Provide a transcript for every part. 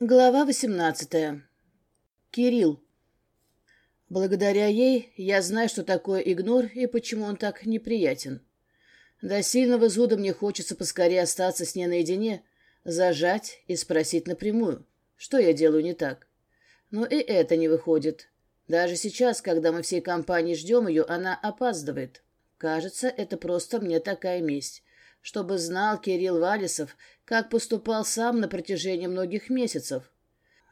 Глава 18. Кирилл. Благодаря ей я знаю, что такое игнор и почему он так неприятен. До сильного зуда мне хочется поскорее остаться с ней наедине, зажать и спросить напрямую, что я делаю не так. Но и это не выходит. Даже сейчас, когда мы всей компанией ждем ее, она опаздывает. Кажется, это просто мне такая месть чтобы знал Кирилл Валисов, как поступал сам на протяжении многих месяцев.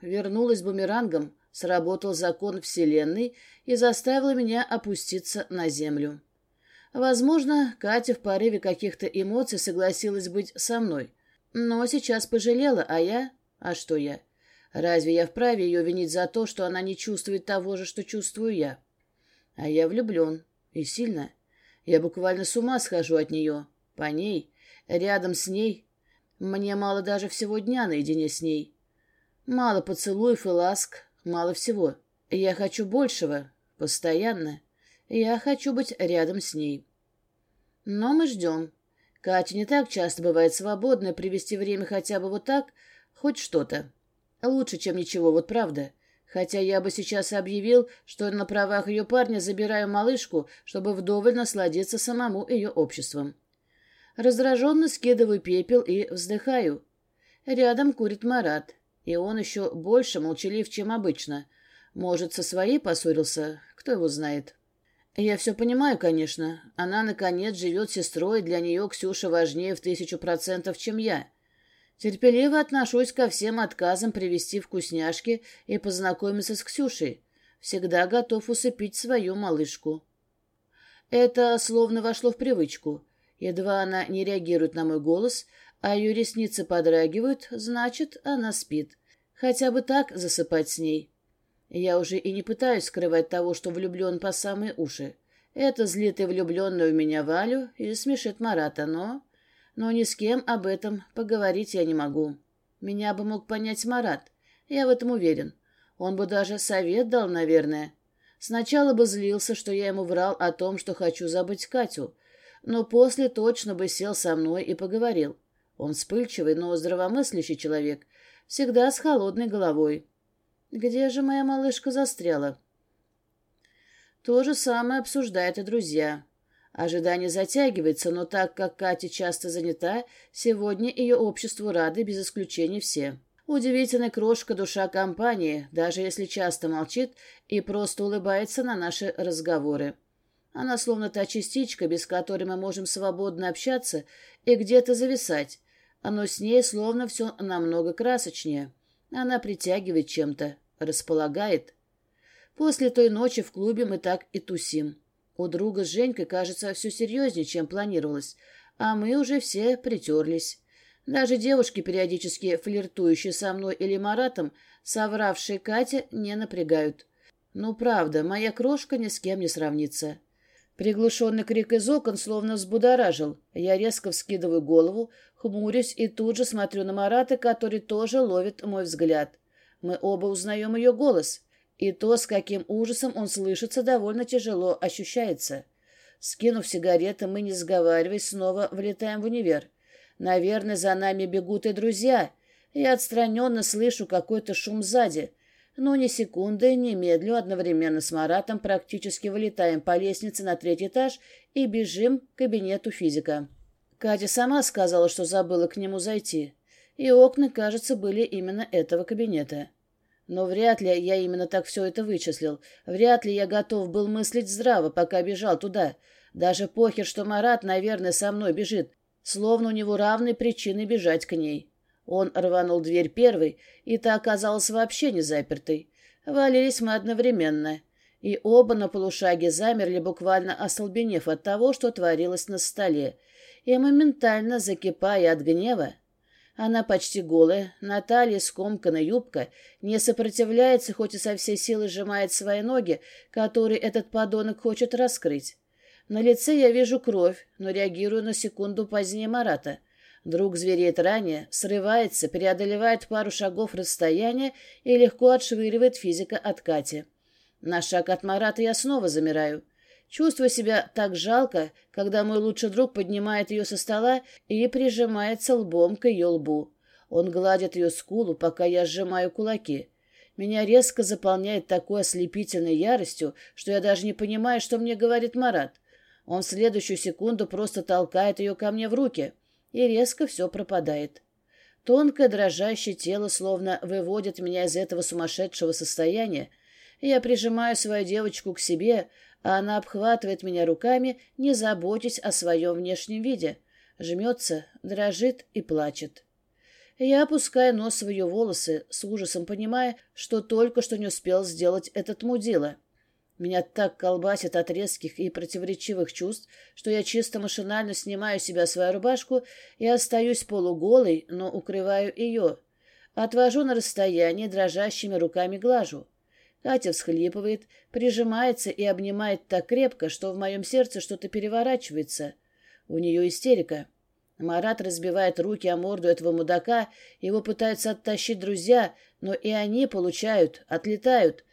Вернулась бумерангом, сработал закон Вселенной и заставила меня опуститься на землю. Возможно, Катя в порыве каких-то эмоций согласилась быть со мной, но сейчас пожалела, а я... А что я? Разве я вправе ее винить за то, что она не чувствует того же, что чувствую я? А я влюблен. И сильно. Я буквально с ума схожу от нее. По ней, рядом с ней. Мне мало даже всего дня наедине с ней. Мало поцелуев и ласк, мало всего. Я хочу большего, постоянно. Я хочу быть рядом с ней. Но мы ждем. Катя не так часто бывает свободна, привести время хотя бы вот так, хоть что-то. Лучше, чем ничего, вот правда. Хотя я бы сейчас объявил, что на правах ее парня забираю малышку, чтобы вдоволь насладиться самому ее обществом. Раздраженно скидываю пепел и вздыхаю. Рядом курит Марат, и он еще больше молчалив, чем обычно. Может, со своей поссорился, кто его знает. Я все понимаю, конечно. Она, наконец, живет сестрой, для нее Ксюша важнее в тысячу процентов, чем я. Терпеливо отношусь ко всем отказам привезти вкусняшки и познакомиться с Ксюшей. Всегда готов усыпить свою малышку. Это словно вошло в привычку. Едва она не реагирует на мой голос, а ее ресницы подрагивают, значит, она спит. Хотя бы так засыпать с ней. Я уже и не пытаюсь скрывать того, что влюблен по самые уши. Это злит и влюбленную в меня Валю и смешит Марата, но... Но ни с кем об этом поговорить я не могу. Меня бы мог понять Марат. Я в этом уверен. Он бы даже совет дал, наверное. Сначала бы злился, что я ему врал о том, что хочу забыть Катю, но после точно бы сел со мной и поговорил. Он вспыльчивый, но здравомыслящий человек, всегда с холодной головой. Где же моя малышка застряла? То же самое обсуждают и друзья. Ожидание затягивается, но так как Катя часто занята, сегодня ее обществу рады без исключения все. Удивительная крошка душа компании, даже если часто молчит и просто улыбается на наши разговоры. Она словно та частичка, без которой мы можем свободно общаться и где-то зависать. Оно с ней словно все намного красочнее. Она притягивает чем-то, располагает. После той ночи в клубе мы так и тусим. У друга с Женькой, кажется, все серьезнее, чем планировалось, а мы уже все притерлись. Даже девушки, периодически флиртующие со мной или Маратом, совравшие Катя, не напрягают. Ну, правда, моя крошка ни с кем не сравнится. Приглушенный крик из окон словно взбудоражил. Я резко вскидываю голову, хмурюсь и тут же смотрю на Марата, который тоже ловит мой взгляд. Мы оба узнаем ее голос, и то, с каким ужасом он слышится, довольно тяжело ощущается. Скинув сигареты, мы, не сговариваясь, снова влетаем в универ. Наверное, за нами бегут и друзья. Я отстраненно слышу какой-то шум сзади — но ни секунды, ни медлю одновременно с Маратом практически вылетаем по лестнице на третий этаж и бежим к кабинету физика. Катя сама сказала, что забыла к нему зайти, и окна, кажется, были именно этого кабинета. Но вряд ли я именно так все это вычислил. Вряд ли я готов был мыслить здраво, пока бежал туда. Даже похер, что Марат, наверное, со мной бежит, словно у него равные причины бежать к ней. Он рванул дверь первый, и та оказалась вообще не запертой. Валились мы одновременно, и оба на полушаге замерли, буквально остолбенев от того, что творилось на столе, и моментально закипая от гнева. Она почти голая, на талии скомкана юбка, не сопротивляется, хоть и со всей силы сжимает свои ноги, которые этот подонок хочет раскрыть. На лице я вижу кровь, но реагирую на секунду позднее Марата — Друг звереет ранее, срывается, преодолевает пару шагов расстояния и легко отшвыривает физика от Кати. На шаг от Марата я снова замираю. Чувствую себя так жалко, когда мой лучший друг поднимает ее со стола и прижимается лбом к ее лбу. Он гладит ее скулу, пока я сжимаю кулаки. Меня резко заполняет такой ослепительной яростью, что я даже не понимаю, что мне говорит Марат. Он в следующую секунду просто толкает ее ко мне в руки, и резко все пропадает. Тонкое дрожащее тело словно выводит меня из этого сумасшедшего состояния. Я прижимаю свою девочку к себе, а она обхватывает меня руками, не заботясь о своем внешнем виде. Жмется, дрожит и плачет. Я опускаю нос в ее волосы, с ужасом понимая, что только что не успел сделать этот мудила. Меня так колбасит от резких и противоречивых чувств, что я чисто машинально снимаю себя свою рубашку и остаюсь полуголой, но укрываю ее. Отвожу на расстояние, дрожащими руками глажу. Катя всхлипывает, прижимается и обнимает так крепко, что в моем сердце что-то переворачивается. У нее истерика. Марат разбивает руки о морду этого мудака, его пытаются оттащить друзья, но и они получают, отлетают.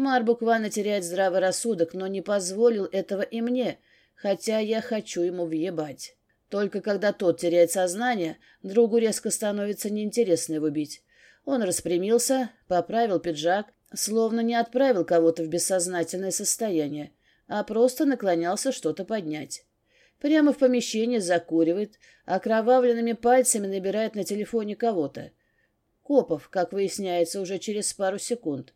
Мар буквально теряет здравый рассудок, но не позволил этого и мне, хотя я хочу ему въебать. Только когда тот теряет сознание, другу резко становится неинтересно его бить. Он распрямился, поправил пиджак, словно не отправил кого-то в бессознательное состояние, а просто наклонялся что-то поднять. Прямо в помещении закуривает, окровавленными пальцами набирает на телефоне кого-то. Копов, как выясняется, уже через пару секунд.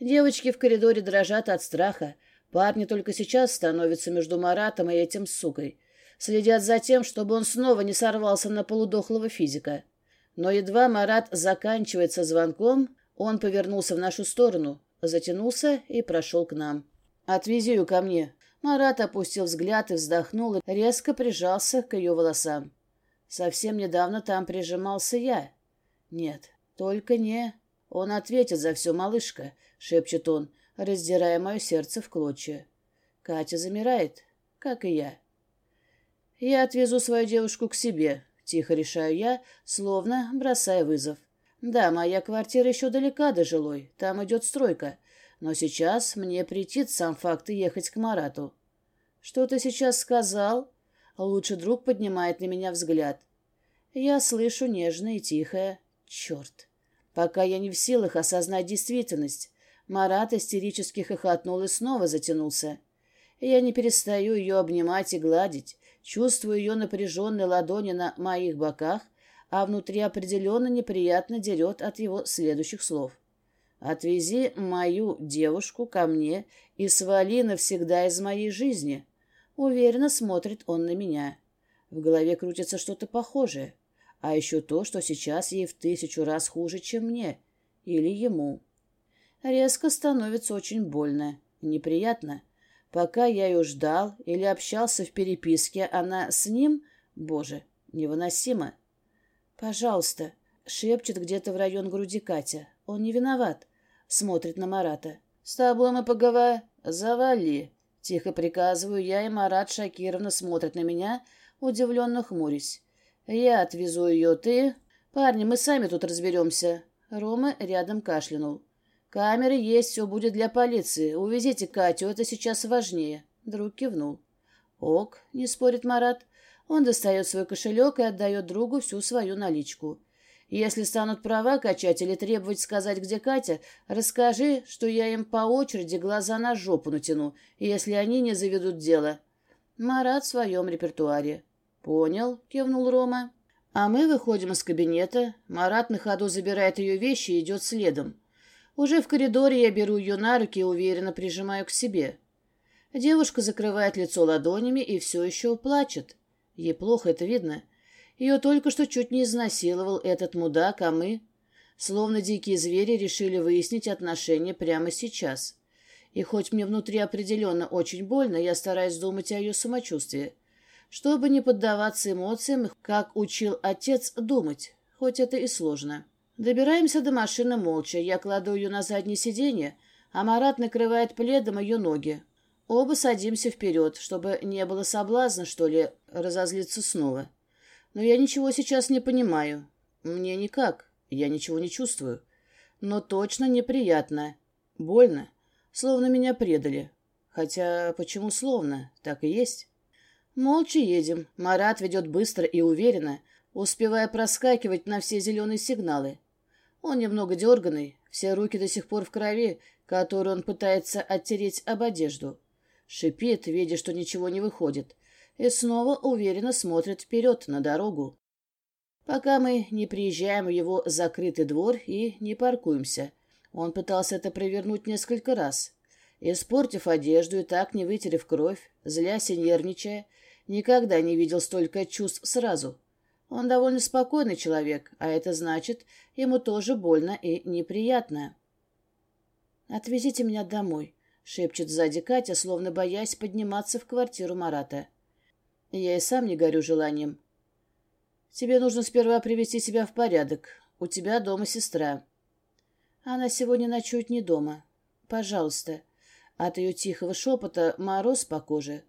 Девочки в коридоре дрожат от страха. Парни только сейчас становятся между Маратом и этим сукой. Следят за тем, чтобы он снова не сорвался на полудохлого физика. Но едва Марат заканчивается звонком, он повернулся в нашу сторону, затянулся и прошел к нам. «Отвези ее ко мне». Марат опустил взгляд и вздохнул и резко прижался к ее волосам. Совсем недавно там прижимался я. Нет, только не... Он ответит за все, малышка, — шепчет он, раздирая мое сердце в клочья. Катя замирает, как и я. Я отвезу свою девушку к себе, — тихо решаю я, словно бросая вызов. Да, моя квартира еще далека до жилой, там идет стройка, но сейчас мне претит сам факт ехать к Марату. Что ты сейчас сказал? Лучший друг поднимает на меня взгляд. Я слышу нежное и тихое «Черт!» Пока я не в силах осознать действительность, Марат истерически хохотнул и снова затянулся. Я не перестаю ее обнимать и гладить, чувствую ее напряженные ладони на моих боках, а внутри определенно неприятно дерет от его следующих слов. «Отвези мою девушку ко мне и свали навсегда из моей жизни». Уверенно смотрит он на меня. В голове крутится что-то похожее. А еще то, что сейчас ей в тысячу раз хуже, чем мне. Или ему. Резко становится очень больно, неприятно. Пока я ее ждал или общался в переписке, она с ним, боже, невыносимо. «Пожалуйста», — шепчет где-то в район груди Катя. «Он не виноват», — смотрит на Марата. «С тобой мы поговорим. Завали», — тихо приказываю я, и Марат шокированно смотрит на меня, удивленно хмурясь. «Я отвезу ее, ты...» «Парни, мы сами тут разберемся». Рома рядом кашлянул. «Камеры есть, все будет для полиции. Увезите Катю, это сейчас важнее». Друг кивнул. «Ок», — не спорит Марат. Он достает свой кошелек и отдает другу всю свою наличку. «Если станут права качать или требовать сказать, где Катя, расскажи, что я им по очереди глаза на жопу натяну, если они не заведут дело». Марат в своем репертуаре. «Понял», — кивнул Рома. А мы выходим из кабинета. Марат на ходу забирает ее вещи и идет следом. Уже в коридоре я беру ее на руки и уверенно прижимаю к себе. Девушка закрывает лицо ладонями и все еще плачет. Ей плохо, это видно. Ее только что чуть не изнасиловал этот мудак, а мы... Словно дикие звери решили выяснить отношения прямо сейчас. И хоть мне внутри определенно очень больно, я стараюсь думать о ее самочувствии. Чтобы не поддаваться эмоциям, как учил отец думать, хоть это и сложно. Добираемся до машины молча. Я кладу ее на заднее сиденье, а Марат накрывает пледом ее ноги. Оба садимся вперед, чтобы не было соблазна, что ли, разозлиться снова. Но я ничего сейчас не понимаю. Мне никак. Я ничего не чувствую. Но точно неприятно. Больно. Словно меня предали. Хотя почему словно? Так и есть. Молча едем. Марат ведет быстро и уверенно, успевая проскакивать на все зеленые сигналы. Он немного дерганный, все руки до сих пор в крови, которую он пытается оттереть об одежду. Шипит, видя, что ничего не выходит, и снова уверенно смотрит вперед на дорогу. Пока мы не приезжаем в его закрытый двор и не паркуемся. Он пытался это провернуть несколько раз. Испортив одежду и так не вытерев кровь, злясь и нервничая, никогда не видел столько чувств сразу. Он довольно спокойный человек, а это значит, ему тоже больно и неприятно. «Отвезите меня домой», — шепчет сзади Катя, словно боясь подниматься в квартиру Марата. Я и сам не горю желанием. «Тебе нужно сперва привести себя в порядок. У тебя дома сестра». «Она сегодня ночует не дома. Пожалуйста». От ее тихого шепота мороз по коже.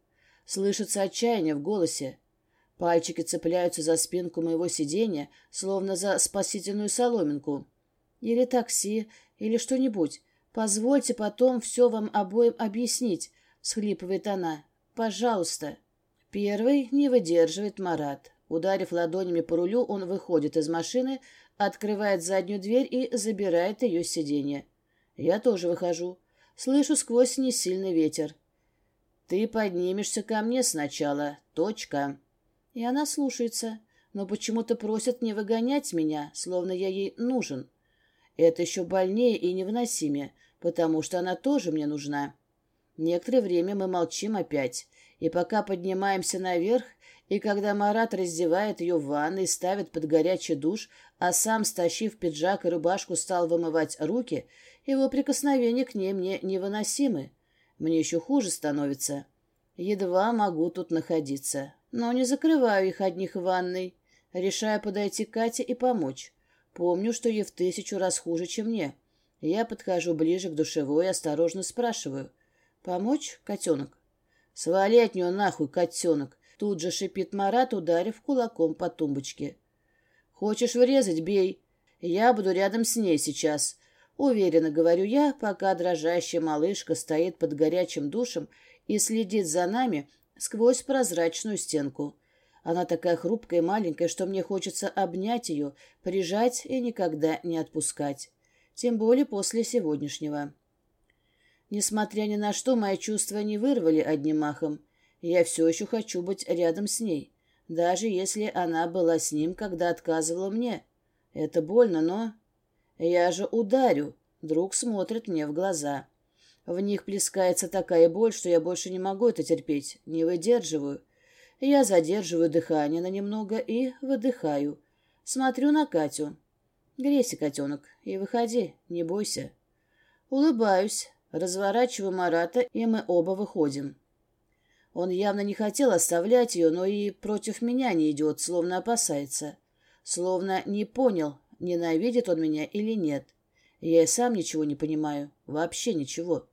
Слышится отчаяние в голосе. Пальчики цепляются за спинку моего сиденья, словно за спасительную соломинку. Или такси, или что-нибудь. Позвольте потом все вам обоим объяснить, — схлипывает она. Пожалуйста. Первый не выдерживает Марат. Ударив ладонями по рулю, он выходит из машины, открывает заднюю дверь и забирает ее с сиденья. Я тоже выхожу. Слышу сквозь несильный ветер. «Ты поднимешься ко мне сначала. Точка». И она слушается, но почему-то просит не выгонять меня, словно я ей нужен. Это еще больнее и невыносимее, потому что она тоже мне нужна. Некоторое время мы молчим опять, и пока поднимаемся наверх, и когда Марат раздевает ее в ванной, ставит под горячий душ, а сам, стащив пиджак и рубашку, стал вымывать руки, его прикосновения к ней мне невыносимы. Мне еще хуже становится. Едва могу тут находиться. Но не закрываю их одних в ванной. Решаю подойти к Кате и помочь. Помню, что ей в тысячу раз хуже, чем мне. Я подхожу ближе к душевой и осторожно спрашиваю. «Помочь, котенок?» «Свали от нее нахуй, котенок!» Тут же шипит Марат, ударив кулаком по тумбочке. «Хочешь врезать? Бей. Я буду рядом с ней сейчас». Уверенно говорю я, пока дрожащая малышка стоит под горячим душем и следит за нами сквозь прозрачную стенку. Она такая хрупкая и маленькая, что мне хочется обнять ее, прижать и никогда не отпускать. Тем более после сегодняшнего. Несмотря ни на что, мои чувства не вырвали одним махом. Я все еще хочу быть рядом с ней, даже если она была с ним, когда отказывала мне. Это больно, но... Я же ударю. Друг смотрит мне в глаза. В них плескается такая боль, что я больше не могу это терпеть, не выдерживаю. Я задерживаю дыхание на немного и выдыхаю. Смотрю на Катю. Грейся, котенок, и выходи, не бойся. Улыбаюсь, разворачиваю Марата, и мы оба выходим. Он явно не хотел оставлять ее, но и против меня не идет, словно опасается. Словно не понял, ненавидит он меня или нет. Я и сам ничего не понимаю, вообще ничего.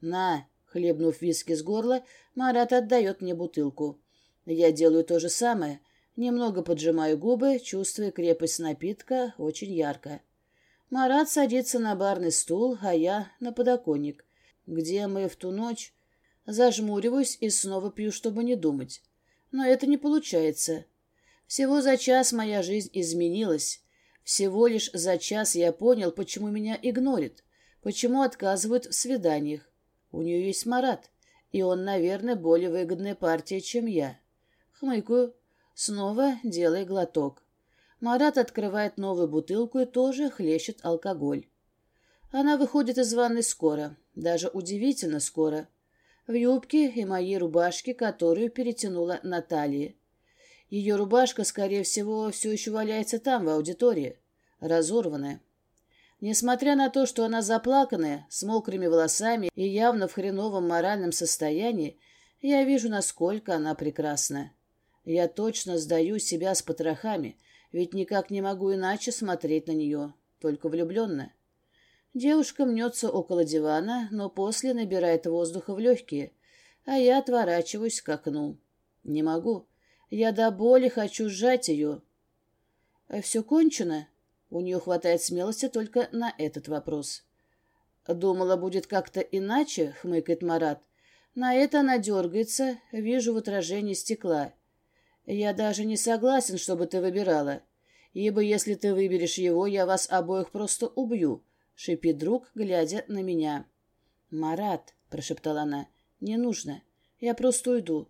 На, хлебнув виски с горла, Марат отдает мне бутылку. Я делаю то же самое, немного поджимаю губы, чувствуя крепость напитка очень ярко. Марат садится на барный стул, а я на подоконник, где мы в ту ночь Зажмуриваюсь и снова пью, чтобы не думать. Но это не получается. Всего за час моя жизнь изменилась. Всего лишь за час я понял, почему меня игнорит, почему отказывают в свиданиях. У нее есть Марат, и он, наверное, более выгодная партия, чем я. Хмыкаю, снова делая глоток. Марат открывает новую бутылку и тоже хлещет алкоголь. Она выходит из ванной скоро, даже удивительно скоро в юбке и моей рубашке, которую перетянула на талии. Ее рубашка, скорее всего, все еще валяется там, в аудитории, разорванная. Несмотря на то, что она заплаканная, с мокрыми волосами и явно в хреновом моральном состоянии, я вижу, насколько она прекрасна. Я точно сдаю себя с потрохами, ведь никак не могу иначе смотреть на нее, только влюбленно. Девушка мнется около дивана, но после набирает воздуха в легкие, а я отворачиваюсь к окну. Не могу. Я до боли хочу сжать ее. «Э, «Все кончено?» У нее хватает смелости только на этот вопрос. «Думала, будет как-то иначе?» — хмыкает Марат. На это она дергается, вижу в отражении стекла. Я даже не согласен, чтобы ты выбирала. Ибо если ты выберешь его, я вас обоих просто убью, — шипит друг, глядя на меня. «Марат», — прошептала она, — «не нужно. Я просто уйду.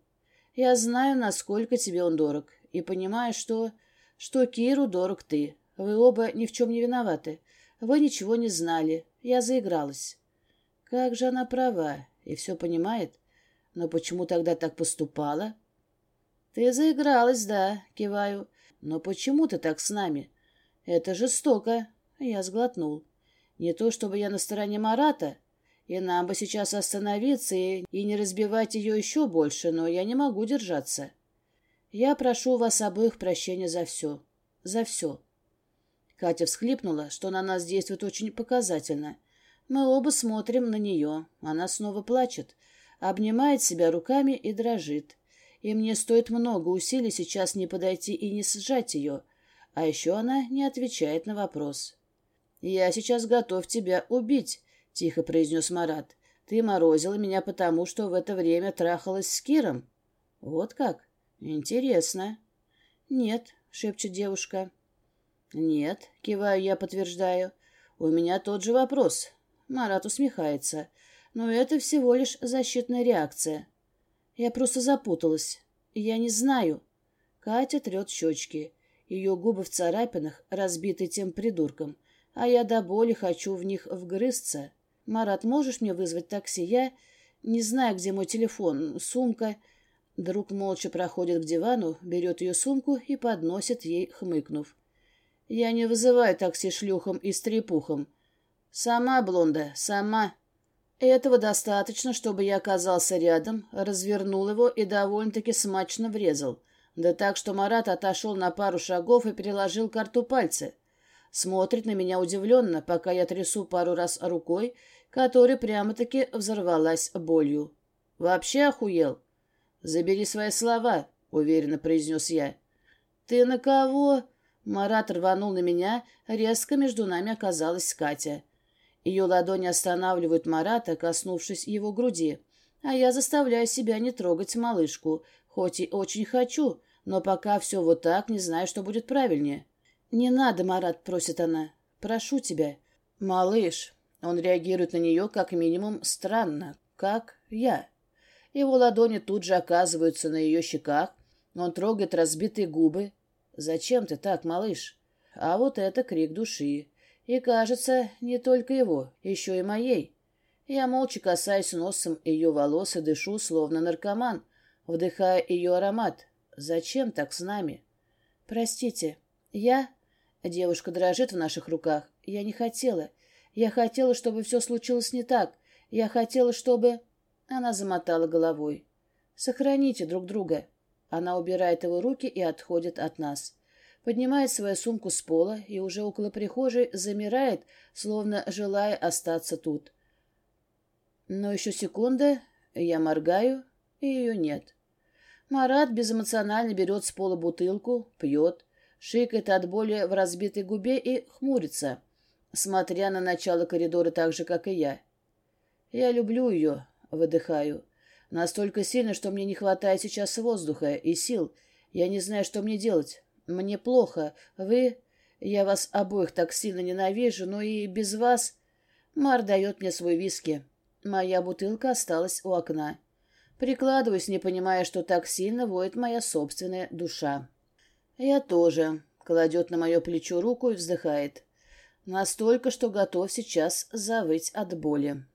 Я знаю, насколько тебе он дорог, и понимаю, что... что Киру дорог ты. Вы оба ни в чем не виноваты. Вы ничего не знали. Я заигралась». Как же она права и все понимает. Но почему тогда так поступала? «Ты заигралась, да», — киваю. «Но почему ты так с нами? Это жестоко». Я сглотнул. Не то чтобы я на стороне Марата, и нам бы сейчас остановиться и, не разбивать ее еще больше, но я не могу держаться. Я прошу вас обоих прощения за все. За все. Катя всхлипнула, что на нас действует очень показательно. Мы оба смотрим на нее. Она снова плачет, обнимает себя руками и дрожит и мне стоит много усилий сейчас не подойти и не сжать ее. А еще она не отвечает на вопрос. «Я сейчас готов тебя убить», — тихо произнес Марат. «Ты морозила меня потому, что в это время трахалась с Киром». «Вот как? Интересно». «Нет», — шепчет девушка. «Нет», — киваю я, подтверждаю. «У меня тот же вопрос». Марат усмехается. «Но это всего лишь защитная реакция». Я просто запуталась. Я не знаю. Катя трет щечки. Ее губы в царапинах, разбиты тем придурком. А я до боли хочу в них вгрызться. Марат, можешь мне вызвать такси? Я не знаю, где мой телефон, сумка. Друг молча проходит к дивану, берет ее сумку и подносит ей, хмыкнув. Я не вызываю такси шлюхом и стрепухом. Сама, блонда, сама. Этого достаточно, чтобы я оказался рядом, развернул его и довольно-таки смачно врезал. Да так, что Марат отошел на пару шагов и переложил карту пальцы. Смотрит на меня удивленно, пока я трясу пару раз рукой, которая прямо-таки взорвалась болью. «Вообще охуел?» «Забери свои слова», — уверенно произнес я. «Ты на кого?» Марат рванул на меня, резко между нами оказалась Катя. Ее ладони останавливают Марата, коснувшись его груди, а я заставляю себя не трогать малышку, хоть и очень хочу, но пока все вот так, не знаю, что будет правильнее. «Не надо, Марат», — просит она. «Прошу тебя». «Малыш». Он реагирует на нее как минимум странно, как я. Его ладони тут же оказываются на ее щеках, он трогает разбитые губы. «Зачем ты так, малыш?» А вот это крик души. И, кажется, не только его, еще и моей. Я молча касаюсь носом ее волос и дышу, словно наркоман, вдыхая ее аромат. Зачем так с нами? Простите, я... Девушка дрожит в наших руках. Я не хотела. Я хотела, чтобы все случилось не так. Я хотела, чтобы... Она замотала головой. Сохраните друг друга. Она убирает его руки и отходит от нас поднимает свою сумку с пола и уже около прихожей замирает, словно желая остаться тут. Но еще секунда, я моргаю, и ее нет. Марат безэмоционально берет с пола бутылку, пьет, шикает от боли в разбитой губе и хмурится, смотря на начало коридора так же, как и я. Я люблю ее, выдыхаю. Настолько сильно, что мне не хватает сейчас воздуха и сил. Я не знаю, что мне делать. Мне плохо. Вы... Я вас обоих так сильно ненавижу, но и без вас... Мар дает мне свой виски. Моя бутылка осталась у окна. Прикладываюсь, не понимая, что так сильно воет моя собственная душа. Я тоже. Кладет на мое плечо руку и вздыхает. Настолько, что готов сейчас завыть от боли.